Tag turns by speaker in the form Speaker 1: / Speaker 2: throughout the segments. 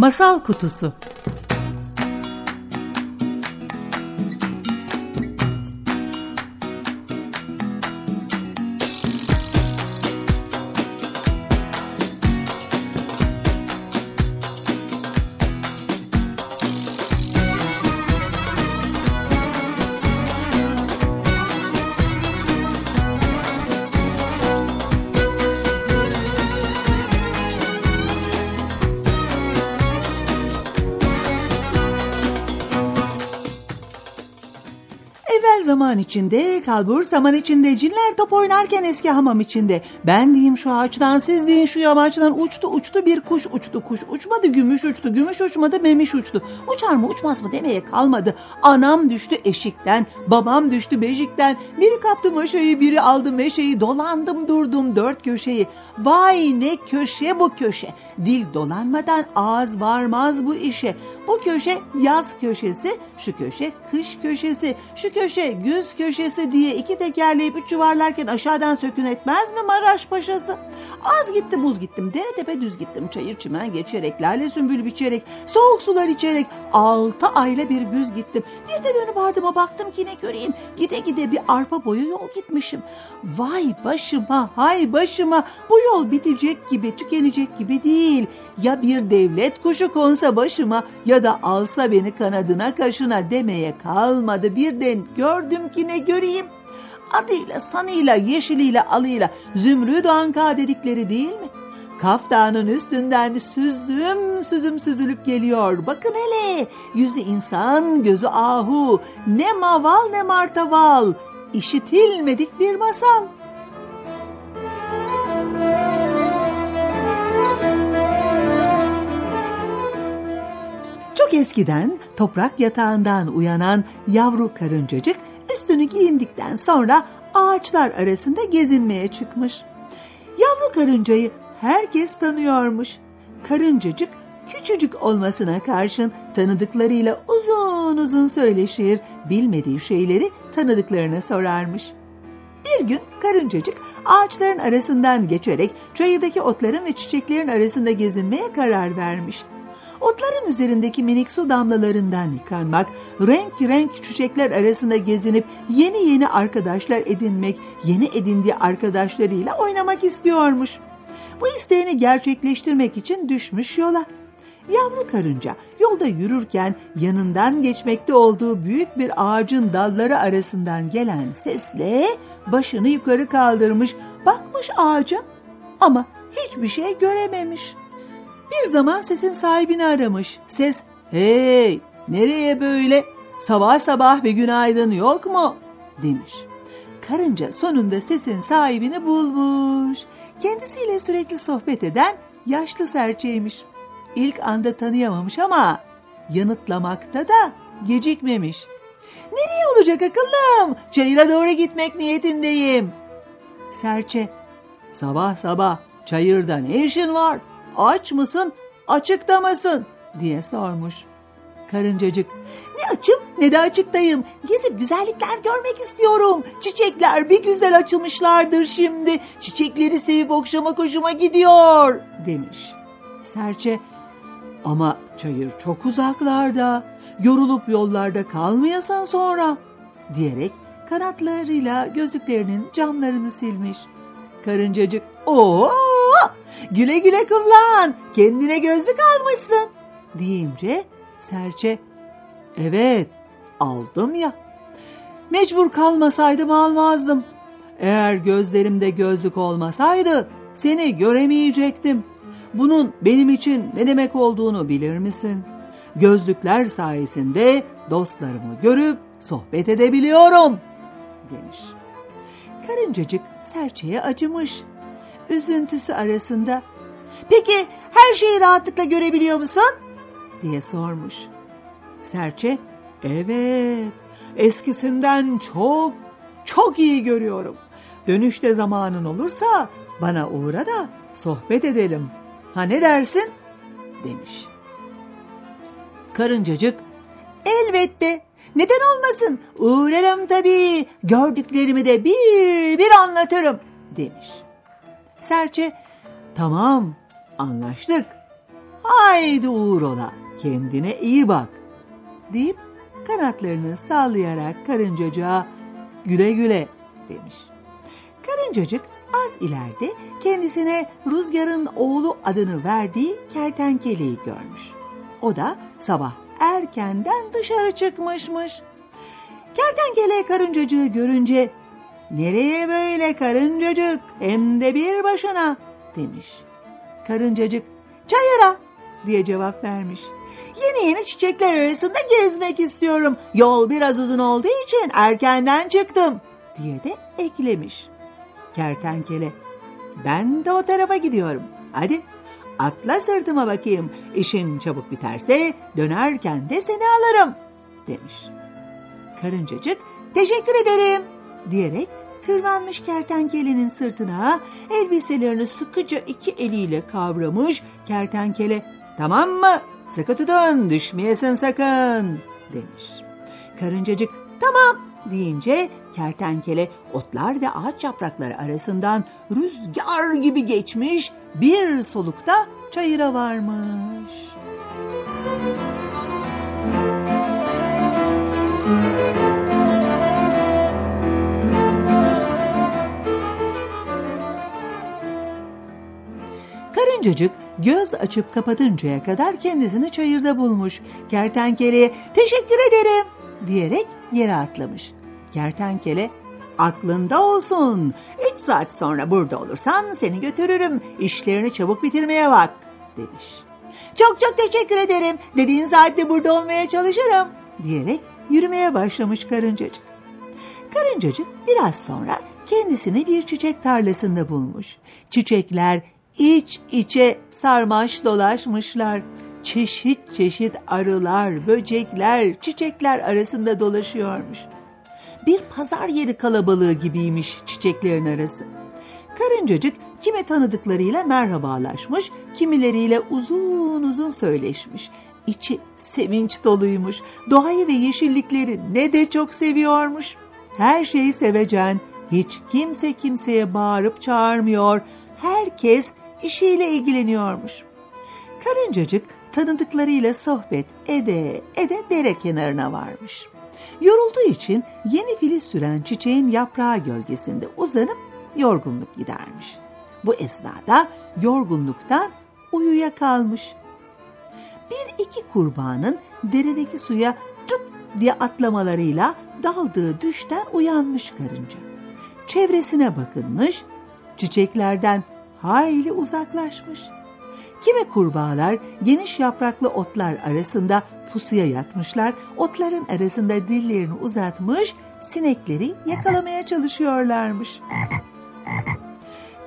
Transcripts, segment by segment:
Speaker 1: Masal Kutusu Zaman içinde, kalbur zaman içinde, cinler top oynarken eski hamam içinde. Ben diyeyim şu ağaçtan, siz deyin şu yamaçtan, uçtu uçtu bir kuş uçtu, kuş uçmadı, gümüş uçtu, gümüş uçmadı, memiş uçtu. Uçar mı uçmaz mı demeye kalmadı. Anam düştü eşikten, babam düştü beşikten, biri kaptı maşayı, biri aldı meşeyi, dolandım durdum dört köşeyi. Vay ne köşe bu köşe, dil dolanmadan ağız varmaz bu işe. Bu köşe yaz köşesi, şu köşe kış köşesi, şu köşe güz köşesi diye iki tekerleyip üç yuvarlarken aşağıdan sökün etmez mi Maraş Paşası? Az gittim buz gittim, dere tepe düz gittim, çayır çimen geçerek, lale sümbül biçerek, soğuk sular içerek, altı ayla bir güz gittim. Bir de dönüp ardıma baktım ki ne göreyim, gide gide bir arpa boyu yol gitmişim. Vay başıma, hay başıma, bu yol bitecek gibi, tükenecek gibi değil. Ya bir devlet kuşu konsa başıma ya da alsa beni kanadına kaşına demeye kalmadı. Birden gördüm ki ne göreyim. Adıyla, sanıyla, yeşiliyle, alıyla zümrüt anka dedikleri değil mi? Kaf üstünden süzüm süzüm süzülüp geliyor. Bakın hele yüzü insan gözü ahu ne maval ne martaval işitilmedik bir masal. Çok eskiden toprak yatağından uyanan yavru karıncacık üstünü giyindikten sonra ağaçlar arasında gezinmeye çıkmış. Yavru karıncayı herkes tanıyormuş. Karıncacık küçücük olmasına karşın tanıdıklarıyla uzun uzun söyleşir, bilmediği şeyleri tanıdıklarına sorarmış. Bir gün karıncacık ağaçların arasından geçerek çayırdaki otların ve çiçeklerin arasında gezinmeye karar vermiş. Otların üzerindeki minik su damlalarından yıkanmak, renk renk çiçekler arasında gezinip yeni yeni arkadaşlar edinmek, yeni edindiği arkadaşlarıyla oynamak istiyormuş. Bu isteğini gerçekleştirmek için düşmüş yola. Yavru karınca yolda yürürken yanından geçmekte olduğu büyük bir ağacın dalları arasından gelen sesle başını yukarı kaldırmış, bakmış ağaca ama hiçbir şey görememiş. Bir zaman sesin sahibini aramış. Ses, hey nereye böyle? Sabah sabah bir günaydın yok mu? demiş. Karınca sonunda sesin sahibini bulmuş. Kendisiyle sürekli sohbet eden yaşlı serçeymiş. İlk anda tanıyamamış ama yanıtlamakta da gecikmemiş. Nereye olacak akıllım? Çayıra doğru gitmek niyetindeyim. Serçe, sabah sabah çayırda ne işin var? Aç mısın, açıkta mısın? diye sormuş. Karıncacık, ne açım ne de açıktayım. Gezip güzellikler görmek istiyorum. Çiçekler bir güzel açılmışlardır şimdi. Çiçekleri sevip okşamak hoşuma gidiyor demiş. Serçe, ama çayır çok uzaklarda. Yorulup yollarda kalmayasan sonra diyerek kanatlarıyla gözlüklerinin camlarını silmiş. Karıncacık, oo güle güle kullan. Kendine gözlük almışsın. Deyince serçe evet aldım ya. Mecbur kalmasaydım almazdım. Eğer gözlerimde gözlük olmasaydı seni göremeyecektim. Bunun benim için ne demek olduğunu bilir misin? Gözlükler sayesinde dostlarımı görüp sohbet edebiliyorum demiş. Karıncacık serçeye acımış üzüntüsü arasında Peki her şeyi rahatlıkla görebiliyor musun? diye sormuş. Serçe, evet eskisinden çok çok iyi görüyorum. Dönüşte zamanın olursa bana uğra da sohbet edelim. Ha ne dersin? demiş. Karıncacık, elbette neden olmasın uğrarım tabii gördüklerimi de bir bir anlatırım demiş. Serçe, tamam anlaştık. Haydi uğur ola kendine iyi bak deyip kanatlarını sallayarak karıncacığa güle güle demiş. Karıncacık az ileride kendisine Rüzgar'ın oğlu adını verdiği kertenkeleyi görmüş. O da sabah erkenden dışarı çıkmışmış. Kertenkele karıncacığı görünce nereye böyle karıncacık hem de bir başına demiş. Karıncacık çayıra diye cevap vermiş. Yeni yeni çiçekler arasında gezmek istiyorum. Yol biraz uzun olduğu için erkenden çıktım diye de eklemiş. Kertenkele ben de o tarafa gidiyorum. Hadi atla sırtıma bakayım. İşin çabuk biterse dönerken de seni alırım demiş. Karıncacık teşekkür ederim diyerek tırmanmış kertenkelenin sırtına elbiselerini sıkıca iki eliyle kavramış kertenkele tamam mı sıkı tutun düşmeyesin sakın demiş. Karıncacık tamam deyince kertenkele otlar ve ağaç yaprakları arasından rüzgar gibi geçmiş bir solukta çayıra varmış. Karıncacık göz açıp kapatıncaya kadar kendisini çayırda bulmuş. Kertenkeleye teşekkür ederim diyerek yere atlamış. Kertenkele aklında olsun. Üç saat sonra burada olursan seni götürürüm. İşlerini çabuk bitirmeye bak demiş. Çok çok teşekkür ederim. Dediğin saatte burada olmaya çalışırım diyerek yürümeye başlamış karıncacık. Karıncacık biraz sonra kendisini bir çiçek tarlasında bulmuş. Çiçekler iç içe sarmaş dolaşmışlar. Çeşit çeşit arılar, böcekler, çiçekler arasında dolaşıyormuş. Bir pazar yeri kalabalığı gibiymiş çiçeklerin arası. Karıncacık kimi tanıdıklarıyla merhabalaşmış, kimileriyle uzun uzun söyleşmiş. İçi sevinç doluymuş. Doğayı ve yeşillikleri ne de çok seviyormuş. Her şeyi sevecen, hiç kimse kimseye bağırıp çağırmıyor. Herkes işiyle ilgileniyormuş. Karıncacık tanıdıklarıyla sohbet ede ede dere kenarına varmış. Yorulduğu için yeni filiz süren çiçeğin yaprağı gölgesinde uzanıp yorgunluk gidermiş. Bu esnada yorgunluktan uyuya kalmış. Bir iki kurbağanın deredeki suya tut diye atlamalarıyla daldığı düşten uyanmış karınca. Çevresine bakınmış, çiçeklerden hayli uzaklaşmış. Kimi kurbağalar geniş yapraklı otlar arasında pusuya yatmışlar, otların arasında dillerini uzatmış, sinekleri yakalamaya çalışıyorlarmış.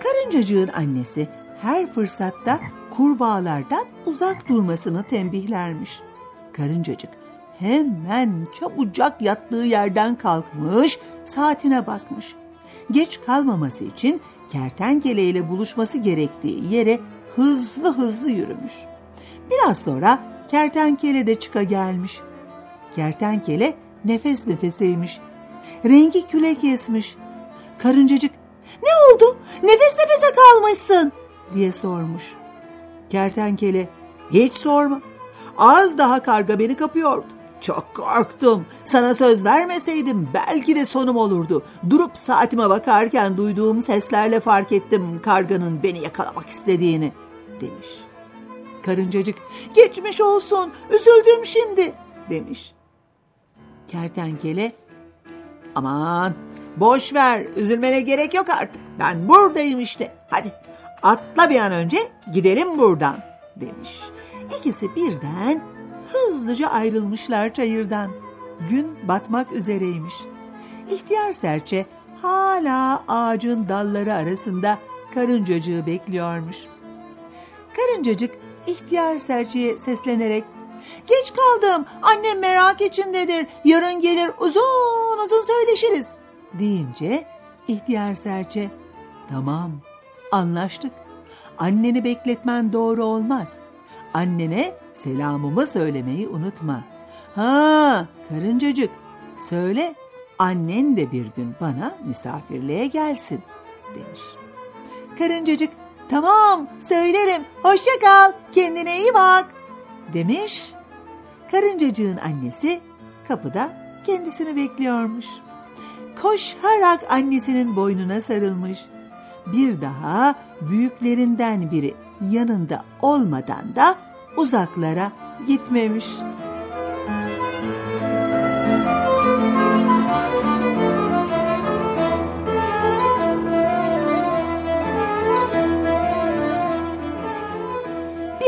Speaker 1: Karıncacığın annesi her fırsatta kurbağalardan uzak durmasını tembihlermiş. Karıncacık hemen çabucak yattığı yerden kalkmış, saatine bakmış. Geç kalmaması için kertenkele ile buluşması gerektiği yere hızlı hızlı yürümüş. Biraz sonra kertenkele de çıka gelmiş. Kertenkele nefes nefeseymiş. Rengi küle kesmiş. Karıncacık ne oldu nefes nefese kalmışsın diye sormuş. Kertenkele hiç sorma. Az daha karga beni kapıyordu. Çok korktum. Sana söz vermeseydim belki de sonum olurdu. Durup saatime bakarken duyduğum seslerle fark ettim karganın beni yakalamak istediğini demiş. Karıncacık geçmiş olsun üzüldüm şimdi demiş. Kertenkele aman boş ver üzülmene gerek yok artık ben buradayım işte hadi atla bir an önce gidelim buradan demiş. İkisi birden hızlıca ayrılmışlar çayırdan. Gün batmak üzereymiş. İhtiyar serçe hala ağacın dalları arasında karıncacığı bekliyormuş. Karıncacık ihtiyar serçeye seslenerek Geç kaldım annem merak içindedir yarın gelir uzun uzun söyleşiriz deyince ihtiyar serçe tamam anlaştık anneni bekletmen doğru olmaz annene selamımı söylemeyi unutma ha karıncacık söyle annen de bir gün bana misafirliğe gelsin demiş. Karıncacık tamam söylerim hoşça kal kendine iyi bak demiş. Karıncacığın annesi kapıda kendisini bekliyormuş. Koşarak annesinin boynuna sarılmış. Bir daha büyüklerinden biri yanında olmadan da uzaklara gitmemiş.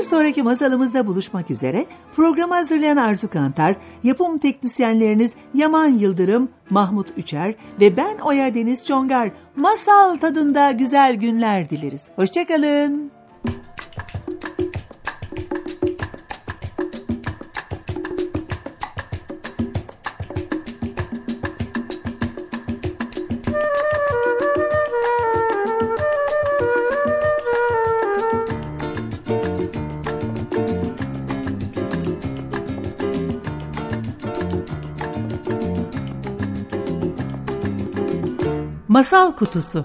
Speaker 1: Bir sonraki masalımızda buluşmak üzere programı hazırlayan Arzu Kantar, yapım teknisyenleriniz Yaman Yıldırım, Mahmut Üçer ve ben Oya Deniz Çongar. Masal tadında güzel günler dileriz. Hoşçakalın. Masal Kutusu